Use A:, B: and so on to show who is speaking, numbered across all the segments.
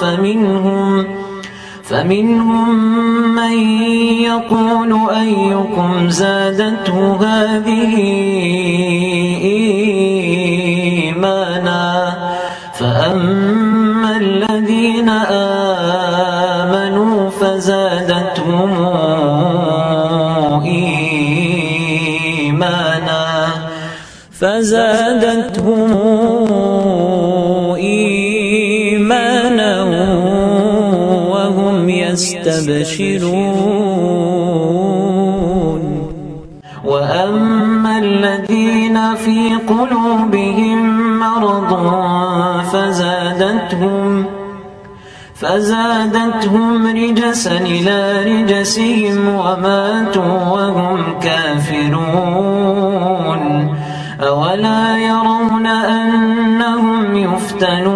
A: فمنهم فمنهم من يقول أيكم زادته هذه إيمانا فأما الذين آمنوا فزادتهم إيمانا فزادتهم إيمانا وهم يستبشرون. وأما الذين في قلوبهم مرض فزادتهم فزادتهم رجسا إلى رجسهم وماتوا وهم كافرون. أولا يرون أنهم يفتنون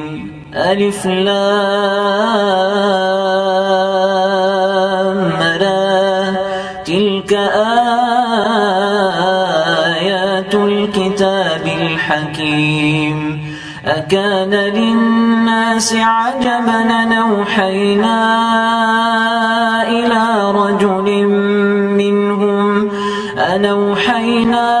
A: ألف لام را تلك آيات الكتاب الحكيم. أكان للناس عجبا نوحينا إلى رجل منهم أنوحينا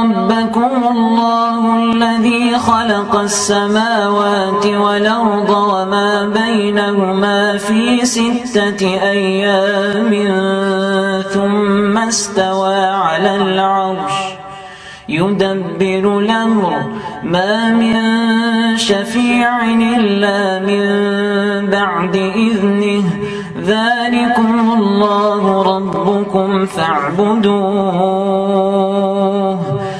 A: ربكم الله الذي خلق السماوات والأرض وما بينهما في ستة أيام ثم استوى على العرش. يدبر الأمر. ما من شفيع إلا من بعد إذنه. ذلكم الله ربكم فاعبدوه.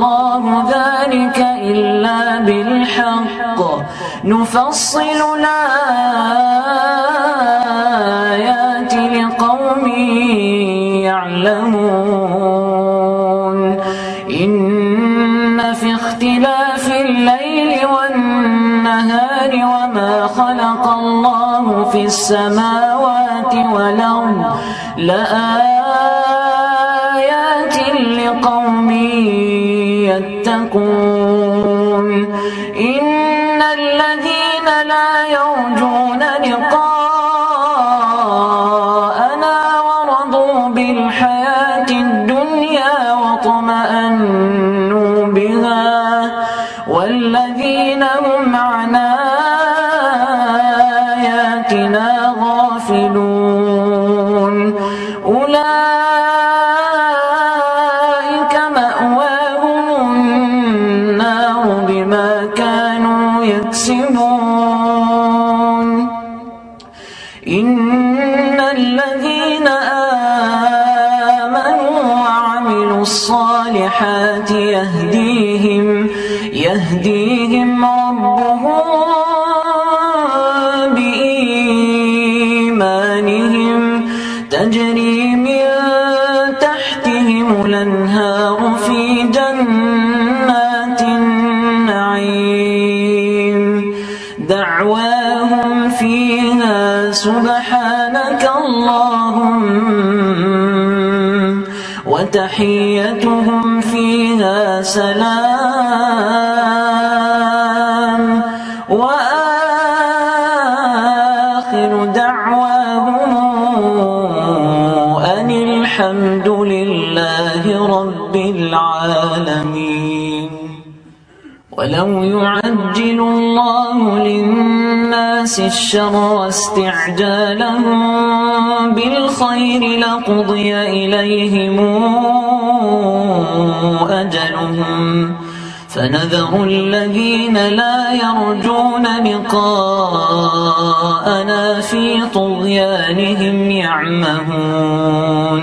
A: الله ذلك إلا بالحق. نفصل الآيات لقوم يعلمون. إن في اختلاف الليل والنهار وما خلق الله في السماوات والأرض. لآيات يتقون إن الذين لا يرجون لقاءنا جنات النعيم. دعواهم فيها سبحانك اللهم وتحيتهم فيها سلام. العالمين ولو يعجل الله للناس الشر استعجالهم بالخير لقضي إليهم أجلهم. فنذر الذين لا يرجون لقاءنا في طغيانهم يعمهون.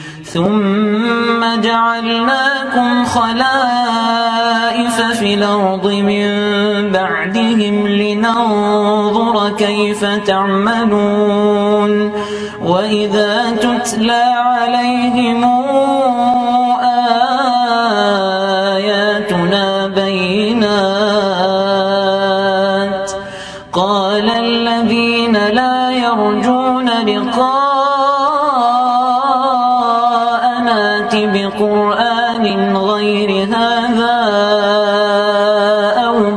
A: ثم جعلناكم خلائف في الأرض من بعدهم لننظر كيف تعملون وإذا تتلى عليهم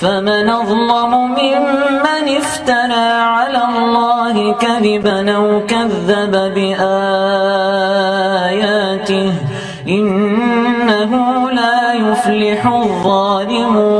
A: فمن أظلم ممن افترى على الله كذبا أو كذب بآياته إنه لا يفلح الظالمون.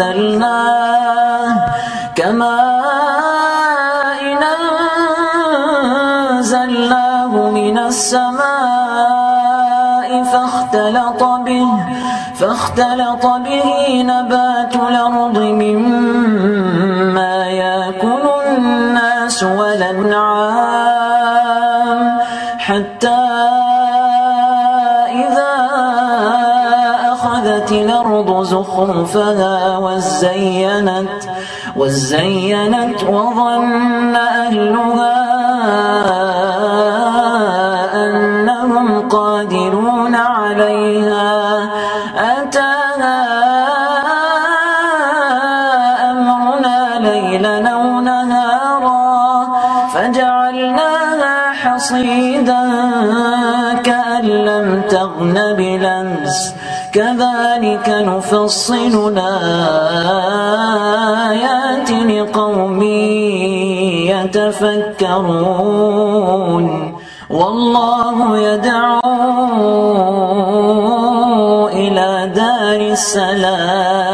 A: أنزلناه كماء أنزلناه من السماء فاختلط به فاختلط به نبات الأرض زخرفها وزينت وزينت وظن أهلها أنهم قادرون عليها. أتاها أمرنا ليلا أو نهارا فجعلناها حصيدا كأن لم تغن بلمس. كذلك نفصل الآيات لقوم يتفكرون. والله يدعو إلى دار السلام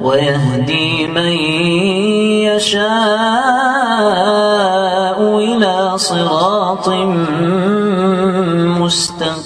A: ويهدي من يشاء إلى صراط مستقيم.